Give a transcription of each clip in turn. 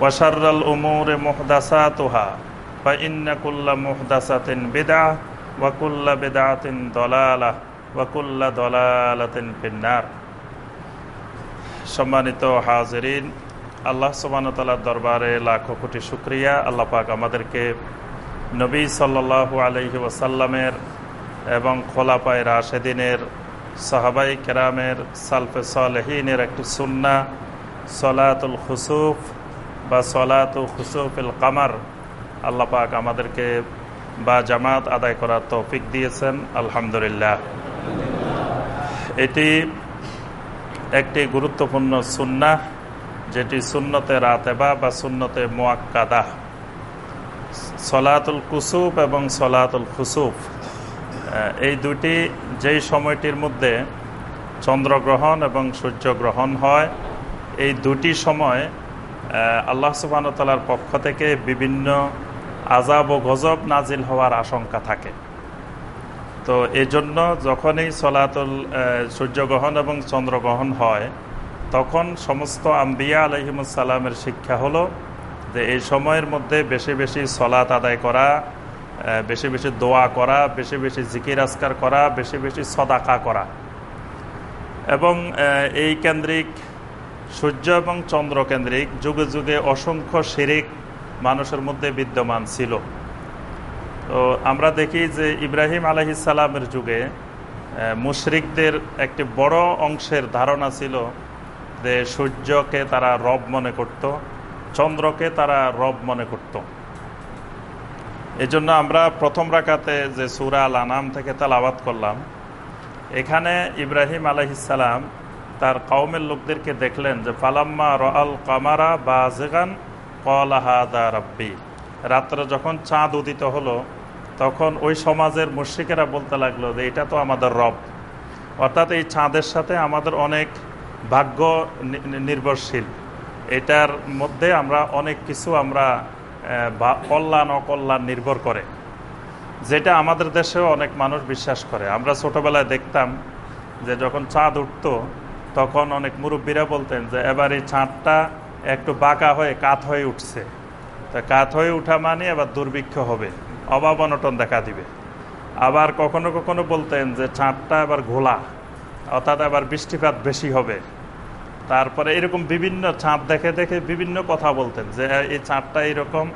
ওয়াশারাল উমুরে মোহদাসা তোহা বা ইন্নাকুল্লা মোহদাসাতেন বেদা ওয়াকুল্লা বেদাতেন দলালা ওয়াকুল্লা দলালাতেন ফিন্নার। সম্মানিত হাজরিন, আল্লাহ সুবাহতালার দরবারে লাখো কোটি শুক্রিয়া। আল্লাহ পাক আমাদেরকে নবী সাল্লাল্লাহু আলাইহি ওয়াসাল্লামের এবং খোলাপায় রাশেদিনের সাহাবাই কেরামের, সালফে সালহীনের একটি সুন্না সলাতুল খুসুফ বা সলাতুল খুসুফিল কামার। আল্লাহ পাক আমাদেরকে বা জামাত আদায় করার তৌফিক দিয়েছেন, আলহামদুলিল্লাহ। এটি একটি গুরুত্বপূর্ণ সুন্না যেটি সুন্নতে রাতেবা বা সুন্নতে মোয়াক্কাদা। সলাতুল কুসুফ এবং সলাতুল খুসুফ এই দুটি যেই সময়টির মধ্যে চন্দ্রগ্রহণ এবং সূর্যগ্রহণ হয়, এই দুটি সময় আল্লাহ সুবাহতালার পক্ষ থেকে বিভিন্ন আজাব ও গজব নাজিল হওয়ার আশঙ্কা থাকে। তো এই জন্য যখনই সলাতুল সূর্যগ্রহণ এবং চন্দ্রগ্রহণ হয়, তখন সমস্ত আম্বিয়া আলহিমুসাল্লামের শিক্ষা হলো যে এই সময়ের মধ্যে বেশি বেশি সলাত আদায় করা বেশি বেশি দোয়া করা, বেশি বেশি জিকির আসকার করা, বেশি বেশি সদাকা করা। এবং এই কেন্দ্রিক সূর্য এবং চন্দ্র কেন্দ্রিক যুগে যুগে অসংখ্য শিরিক মানুষের মধ্যে বিদ্যমান ছিল। তো আমরা দেখি যে ইব্রাহিম আলহিসাল্লামের যুগে মুশরিকদের একটি বড় অংশের ধারণা ছিল যে সূর্যকে তারা রব মনে করত, চন্দ্রকে তারা রব মনে করত। এজন্য আমরা প্রথম রাকাতে যে সুরা আল আনাম থেকে তালাবাদ করলাম, এখানে ইব্রাহিম আলহিসাল্লাম তার কওমের লোকদেরকে দেখলেন যে, ফালাম্মা রআল কামারা বা জেগান কলাহাদা রাব্বি। রাত্রে যখন চাঁদ উদিত হলো, তখন ওই সমাজের মুর্শিকেরা বলতে লাগল যে, এটা তো আমাদের রব। অর্থাৎ এই চাঁদের সাথে আমাদের অনেক ভাগ্য নির্ভরশীল। এটার মধ্যে আমরা অনেক কিছু আমরা কল্যাণ, অকল্যাণ নির্ভর করে। যেটা আমাদের দেশেও অনেক মানুষ বিশ্বাস করে। আমরা ছোটোবেলায় দেখতাম যে, যখন চাঁদ উঠত তখন অনেক মুরব্বীরা বলতেন যে, এবার এই চাঁদটা একটু বাঁকা হয়ে কাত হয়ে উঠছে। তা কাত হয়ে উঠা মানে এবার দুর্ভিক্ষ হবে, অভাব অনটন দেখা দিবে। আবার কখনো কখনো বলতেন যে চাঁদটা এবার ঘোলা, অর্থাৎ আবার বৃষ্টিপাত বেশি হবে। তারপরে এরকম বিভিন্ন চাঁদ দেখে দেখে বিভিন্ন কথা বলতেন যে, এই চাঁদটা এরকম,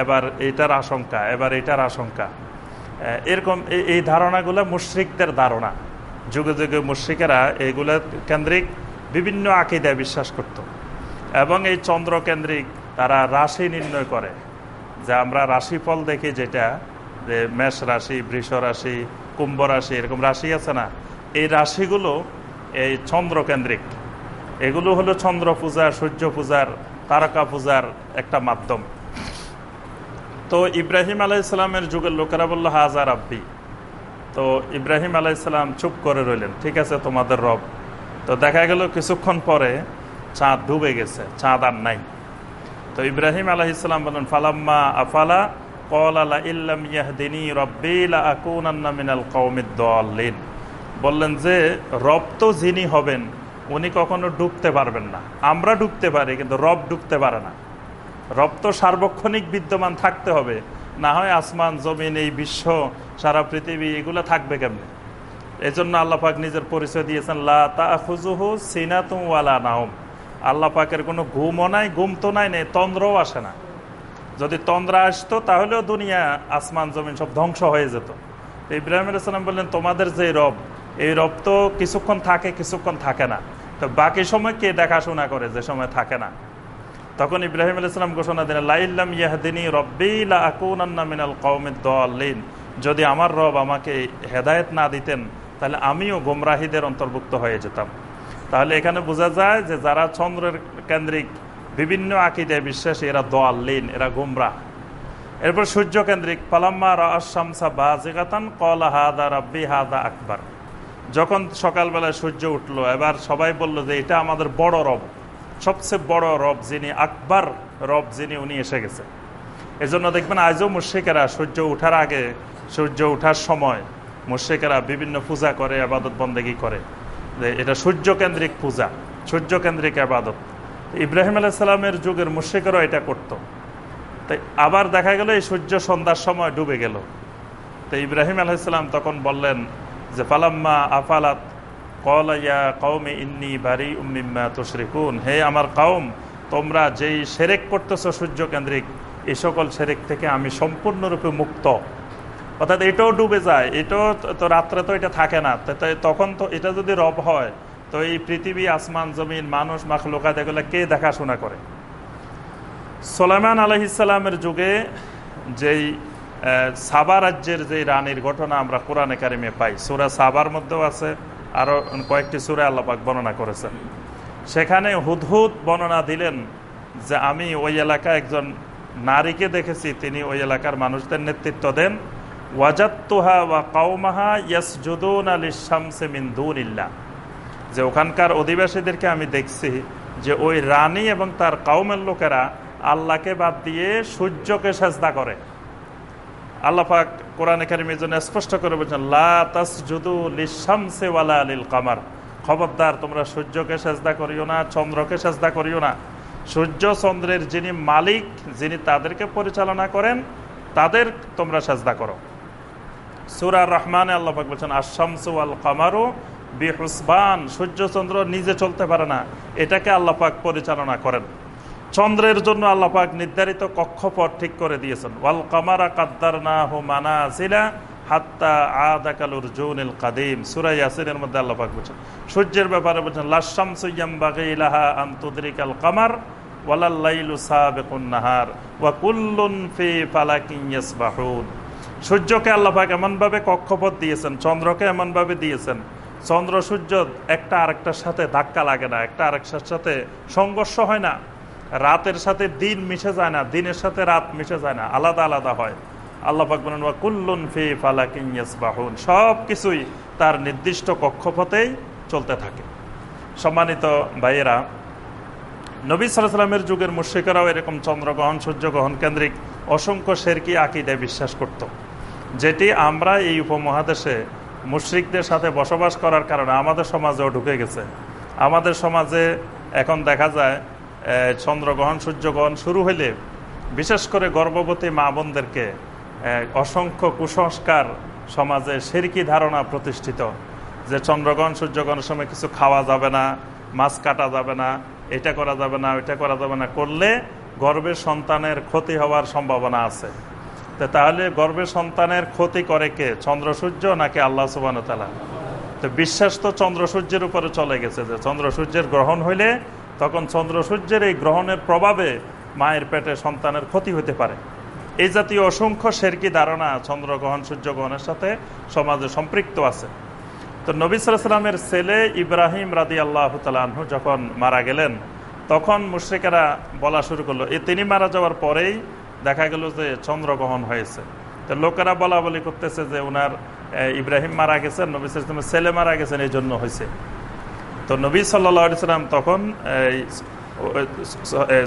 এবার এইটার আশঙ্কা, এবার এইটার আশঙ্কা। এরকম এই ধারণাগুলো মুশ্রিকদের ধারণা। যুগে যুগে মুশ্রিকেরা এইগুলো কেন্দ্রিক বিভিন্ন আকিদায় বিশ্বাস করত। এবং এই চন্দ্র কেন্দ্রিক তারা রাশি নির্ণয় করে। যে আমরা রাশিফল দেখি যেটা, যে মেষ রাশি, বৃষ রাশি, কুম্ভ রাশি, এরকম রাশি আছে না? এই রাশিগুলো এই চন্দ্র কেন্দ্রিক এগুলো হলো চন্দ্র পূজা, সূর্য পূজার, তারকা পূজার একটা মাধ্যম। তো ইব্রাহিম আলাইসালামের যুগের লোকেরা বলল হাজার আব্বি তো ইব্রাহিম আলাইসালাম চুপ করে রইলেন। ঠিক আছে, তোমাদের রব। তো দেখা গেল কিছুক্ষণ পরে চাঁদ ডুবে গেছে, চাঁদ আর নাই। তো ইব্রাহিম আলাহ ইসলাম বলেন ফালাম্মা আফালা? কল আলা ইল্লাম ইয়াহদিনী রব্বিলা আকুনান্না মিনাল কৌমিদ্দিন বললেন যে, রব তো যিনি হবেন, উনি কখনো ডুবতে পারবেন না। আমরা ডুবতে পারি, কিন্তু রব ডুবতে পারে না। রব তো সার্বক্ষণিক বিদ্যমান থাকতে হবে। না হয় আসমান, জমিন, এই বিশ্ব, সারা পৃথিবী, এগুলো থাকবে কেমনে? এই জন্য আল্লাপাক নিজের পরিচয় দিয়েছেন, লা তাহুজুহু সিনাতুম ওয়ালা নাহম আল্লাহ পাকের কোনো ঘুমও নাই, ঘুম তো নাই, নেই, তন্দ্রও আসে না। যদি তন্দ্রা আসতো, তাহলেও দুনিয়া, আসমান, জমিন সব ধ্বংস হয়ে যেত। ইব্রাহিম আলাইসালাম বললেন, তোমাদের যে রব, এই রব তো কিছুক্ষণ থাকে কিছুক্ষণ থাকে না। তো বাকি সময় কে দেখাশোনা করে যে সময় থাকে না? তখন ইব্রাহিম আলাইসালাম ঘোষণা দিলেন লাইল্লাম ইয়াহদিনী রব্বিলা আকুনান্না মিনাল যদি আমার রব আমাকে হেদায়েত না দিতেন, তাহলে আমিও গোমরাহিদের অন্তর্ভুক্ত হয়ে যেতাম। তাহলে এখানে বোঝা যায় যে যারা চন্দ্রের কেন্দ্রিক, বিভিন্ন আকিদে বিশ্বাস, এরা দোয়াল্লিন এরা গুমরা এরপর সূর্য কেন্দ্রিক পালাম্মা রাশামসা বাজিগাতান কল হাদা রাব্বি হাদা আকবর। যখন সকালবেলায় সূর্য উঠল, এবার সবাই বলল যে, এটা আমাদের বড় রব। সবচেয়ে বড় রব যিনি, আকবর রব যিনি, উনি এসে গেছে। এজন্য দেখবেন আজও মুর্শিকেরা সূর্য উঠার আগে, সূর্য উঠার সময় মুর্শিকেরা বিভিন্ন পূজা করে, আবাদত বন্দেগি করে। এটা সূর্যকেন্দ্রিক পূজা, সূর্যকেন্দ্রিক আবাদত। ইব্রাহিম আলাইসাল্লামের যুগের মুর্শিকেরও এটা করত। তাই আবার দেখা গেল এই সূর্য সন্ধ্যার সময় ডুবে গেল। তো ইব্রাহিম আলাইসাল্লাম তখন বললেন যে, ফালাম্মা আফালাত ইন্নি তশরিকুন হে আমার তোমরা যেই সেরেক করতেছো সূর্যকেন্দ্রিক এই সকল সেরেক থেকে আমি সম্পূর্ণরূপে মুক্ত। অর্থাৎ এটাও ডুবে যায়, এটাও তো রাত্রে তো এটা থাকে না। তখন তো এটা যদি রব হয়, তো এই পৃথিবী, আসমান, জমিন, মানুষ মাখ লোকাত এগুলো কে দেখাশোনা করে? সোলাইমান আলহিসাল্লামের যুগে যেই সাবা রাজ্যের যে রানীর ঘটনা আমরা কোরআনে কারিমে পাই। সুরা সাবার মধ্যেও আছে। আরও কয়েকটি সুরে আল্লাপাক বর্ণনা করেছেন। সেখানে হুদহুদ বর্ণনা দিলেন যে আমি ওই এলাকায় একজন নারীকে দেখেছি, তিনি ওই এলাকার মানুষদের নেতৃত্ব দেন। ওয়াজাত্তুহা ওয়া কাউমাহা ইয়াসজুদুন আলী শামসে মিন্দুন ইল্লা যে ওখানকার অধিবাসীদেরকে আমি দেখছি যে ওই রানী এবং তার কাউমের লোকেরা আল্লাহকে বাদ দিয়ে সূর্যকে সেজদা করে। আল্লাপাক কোরআন একাডেমির জন্য স্পষ্ট করে বলছেন লাসজুদুলিশামসে আলিল কামার খবরদার, তোমরা সূর্যকে সেজদা করিও না, চন্দ্রকে সেজদা করিও না। সূর্য চন্দ্রের যিনি মালিক, যিনি তাদেরকে পরিচালনা করেন, তাদের তোমরা সেজদা করো। সুরার রহমানে আল্লাপাক বলছেন আশামসু আল কামারু বিহুসবান সূর্যচন্দ্র নিজে চলতে পারে না, এটাকে আল্লাপাক পরিচালনা করেন। চন্দ্রের জন্য আল্লাপাক নির্ধারিত কক্ষপথ ঠিক করে দিয়েছেন। ওয়াল কামারা কাদ্দার না হু মানা সিলা হাত্তা আদাকালুর জৌনিল কাদিম। সুরাই আসিনের মধ্যে আল্লাপাক বলছেন, সূর্যের ব্যাপারে বলছেন লাশাম সৈয়াম বাগিলাহা আন্তরিকাল কামার ওয়ালাল্লাইলু সাবেকুন নাহার, ওয়া কুল্লুন ফি ফালাকিন ইয়াসবাহুন। সূর্যকে আল্লাপাক এমনভাবে কক্ষপথ দিয়েছেন, চন্দ্রকে এমনভাবে দিয়েছেন, চন্দ্র সূর্য একটা আরেকটার সাথে ধাক্কা লাগে না, একটা আরেকটার সাথে সংঘর্ষ হয় না। রাতের সাথে দিন মিশে যায় না, দিনের সাথে রাত মিশে যায় না, আলাদা আলাদা হয়। আল্লাহ পাক বলেন কুল্লুন ফি ফালাকিন সব কিছুই তার নির্দিষ্ট কক্ষপথেই চলতে থাকে। সম্মানিত ভাইয়েরা, নবী সালামের যুগের মুর্শিকেরাও এরকম চন্দ্রগ্রহণ, সূর্যগ্রহণ কেন্দ্রিক অসংখ্য শেরকি আকিদায় বিশ্বাস করত। যেটি আমরা এই উপমহাদেশে মুশ্রিকদের সাথে বসবাস করার কারণে আমাদের সমাজেও ঢুকে গেছে। আমাদের সমাজে এখন দেখা যায় চন্দ্রগ্রহণ, সূর্যগ্রহণ শুরু হইলে বিশেষ করে গর্ভবতী মা বোনদেরকে অসংখ্য কুসংস্কার সমাজে সেরকি ধারণা প্রতিষ্ঠিত যে চন্দ্রগ্রহণ, সূর্যগ্রহণের সময় কিছু খাওয়া যাবে না, মাছ কাটা যাবে না, এটা করা যাবে না, ওইটা করা যাবে না করলে গর্ভের সন্তানের ক্ষতি হওয়ার সম্ভাবনা আছে। তো তাহলে গর্ভের সন্তানের ক্ষতি করে কে, চন্দ্র, সূর্য নাকি আল্লাহ সুবান তালা তো বিশ্বাস তো চন্দ্র, সূর্যের উপরে চলে গেছে যে চন্দ্র, সূর্যের গ্রহণ হইলে তখন চন্দ্র সূর্যের এই গ্রহণের প্রভাবে মায়ের পেটে সন্তানের ক্ষতি হতে পারে। এই জাতীয় অসংখ্য শেরকি ধারণা চন্দ্রগ্রহণ সূর্যগ্রহণের সাথে সমাজে সম্পৃক্ত আছে। তো নবী সালামের ছেলে ইব্রাহিম রাদি আল্লাহ তালু যখন মারা গেলেন, তখন মুশ্রিকেরা বলা শুরু করল এই তিনি মারা যাওয়ার পরেই দেখা গেল যে চন্দ্রগ্রহণ হয়েছে। তো লোকেরা বলা বলি করতেছে যে ওনার ইব্রাহিম মারা গেছেন, নবী সালামের ছেলে মারা গেছেন, এই জন্য হয়েছে। তো নবী সাল্লাম তখন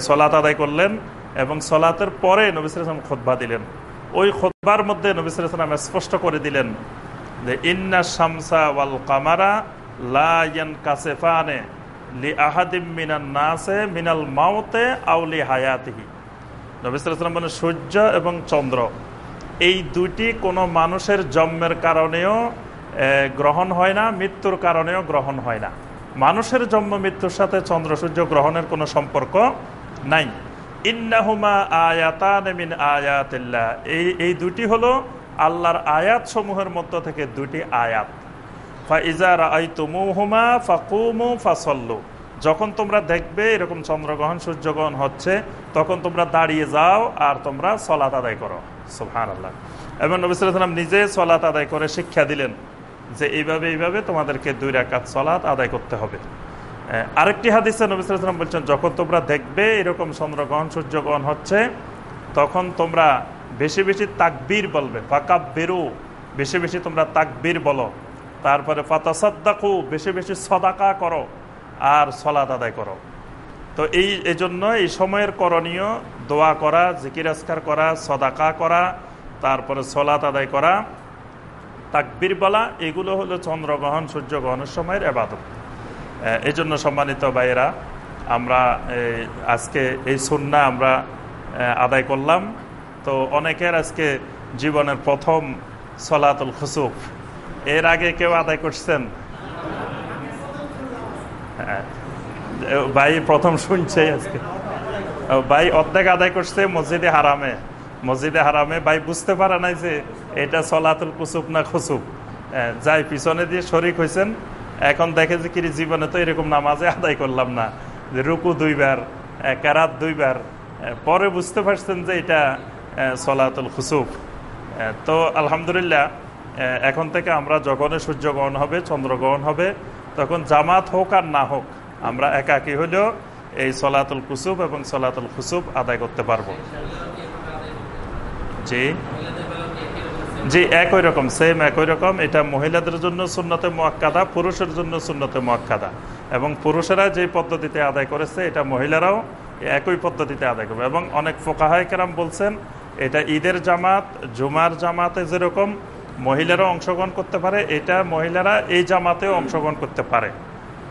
সলাত আদায় করলেন এবং সলাতের পরে নবিসাম খোদবা দিলেন। ওই খোদবার মধ্যে নবিসাম স্পষ্ট করে দিলেন যে, ইন্না শামসা ওয়াল কামারা লায়ন কাসেফানে লি আহাদিম মিনান নাসে মিনাল মাওতে আউলি হায়াতিহি। নবিসাম মানে সূর্য এবং চন্দ্র। এই দুইটি কোনো মানুষের জন্মের কারণেও গ্রহণ হয় না, মৃত্যুর কারণেও গ্রহণ হয় না। মানুষের জন্ম, মৃত্যুর সাথে চন্দ্র সূর্য গ্রহণের কোনো সম্পর্ক নাই। ইন্নাহুমা আয়াতান মিন আয়াতিল্লাহ। এই এই দুটি হলো আল্লাহর আয়াত সমূহের মধ্য থেকে দুটি আয়াত। ফাইজার আইতুমুহুমা ফাকুমু ফাসল্লু। যখন তোমরা দেখবে এরকম চন্দ্রগ্রহণ, সূর্যগ্রহণ হচ্ছে, তখন তোমরা দাঁড়িয়ে যাও আর তোমরা সলাত আদায় করো। সুহান আল্লাহ এবং নবিসাম নিজে সলাত আদায় করে শিক্ষা দিলেন। যে এইভাবে এইভাবে তোমাদেরকে দুই রাকাত সলাত আদায় করতে হবে। আরেকটি হাদিসে নবিসাম বলছেন, যখন তোমরা দেখবে এরকম চন্দ্রগ্রহণ, সূর্যগ্রহণ হচ্ছে, তখন তোমরা বেশি বেশি তাকবীর বলবে। ফাকাব বেরু বেশি বেশি তোমরা তাকবীর বলো। তারপরে ফাতাসাদ্দাকু, বেশি বেশি সদাকা করো আর সলাত আদায় করো। তো এই এজন্য এই সময়ের করণীয় দোয়া করা, জিকির আসকার করা, সদাকা করা, তারপরে সলাত আদায় করা তাকবির বলা, এগুলো হলো চন্দ্রগ্রহণ সূর্যগ্রহণের সময়ের এবাদত এই জন্য সম্মানিত ভাইয়েরা, আমরা আজকে এই সুন্না আমরা আদায় করলাম। তো অনেকের আজকে জীবনের প্রথম সলাতুল খুসুফ এর আগে কেউ আদায় করছেন? ভাই প্রথম শুনছে আজকে। ভাই অর্ধেক আদায় করছে মসজিদে হারামে। মসজিদে হারামে, ভাই বুঝতে পারে নাই যে এটা সলাতুল কুসুপ না খুসুপ যাই, পিছনে দিয়ে শরিক হয়েছেন এখন দেখে যে কি জীবনে তো এরকম নামাজে আদায় করলাম না, যে রুকু দুইবার কারাত দুইবার পরে বুঝতে পারছেন যে এটা সলাতুল খুসুফ তো আলহামদুলিল্লাহ এখন থেকে আমরা যখনই সূর্যগ্রহণ হবে, চন্দ্রগ্রহণ হবে, তখন জামাত হোক আর না হোক, আমরা একাকি হলেও এই সলাতুল কুসুব এবং সলাতুল খুসুব আদায় করতে পারব। জি। জি, একই রকম সেম একই রকম। এটা মহিলাদের জন্য শূন্যতে মোয়াক্কাদা, পুরুষের জন্য শূন্যতে মোয়াক্কাদা। এবং পুরুষেরা যে পদ্ধতিতে আদায় করেছে, এটা মহিলারাও একই পদ্ধতিতে আদায় করবে। এবং অনেক ফোকাহায় কেরাম বলছেন, এটা ঈদের জামাত, জুমার জামাতে যেরকম মহিলারা অংশগ্রহণ করতে পারে, এটা মহিলারা এই জামাতেও অংশগ্রহণ করতে পারে।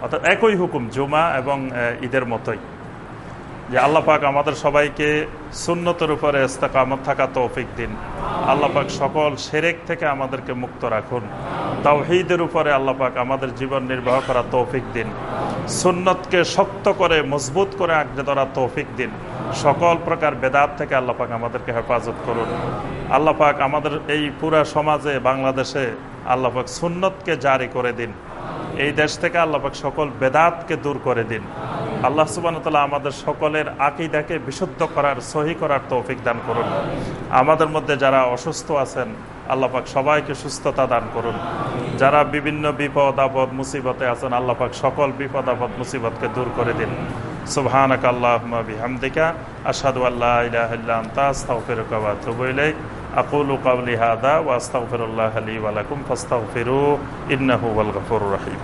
অর্থাৎ একই হুকুম, জুমা এবং ঈদের মতোই। যে আল্লাহ পাক আমাদের সবাইকে সুন্নতের উপরে ইস্তেকামত থাকা তৌফিক দিন। আল্লাহ পাক সকল সেরেক থেকে আমাদেরকে মুক্ত রাখুন। তাওহিদের উপরে আল্লাহ পাক আমাদের জীবন নির্বাহ করা তৌফিক দিন। সুন্নতকে শক্ত করে, মজবুত করে আঁকড়ে ধরা তৌফিক দিন। সকল প্রকার বেদাত থেকে আল্লাহ পাক আমাদেরকে হেফাজত করুন। আল্লাহ পাক আমাদের এই পুরা সমাজে, বাংলাদেশে আল্লাহ পাক সুন্নতকে জারি করে দিন। এই দেশ থেকে আল্লাপাক সকল বেদাতকে দূর করে দিন। আল্লাহ সুবাহতাল্লাহ আমাদের সকলের আকিদাকে বিশুদ্ধ করার, সহি করার তৌফিক দান করুন। আমাদের মধ্যে যারা অসুস্থ আছেন আল্লাপাক সবাইকে সুস্থতা দান করুন। যারা বিভিন্ন বিপদ, আপদ, মুসিবতে আছেন আল্লাপাক সকল বিপদ, আপদ, মুসিবতকে দূর করে দিন। সুবহানাক আল্লাহুম্মা বিহামদিকা, আশহাদু আল্লা ইলাহা ইল্লা রহিম।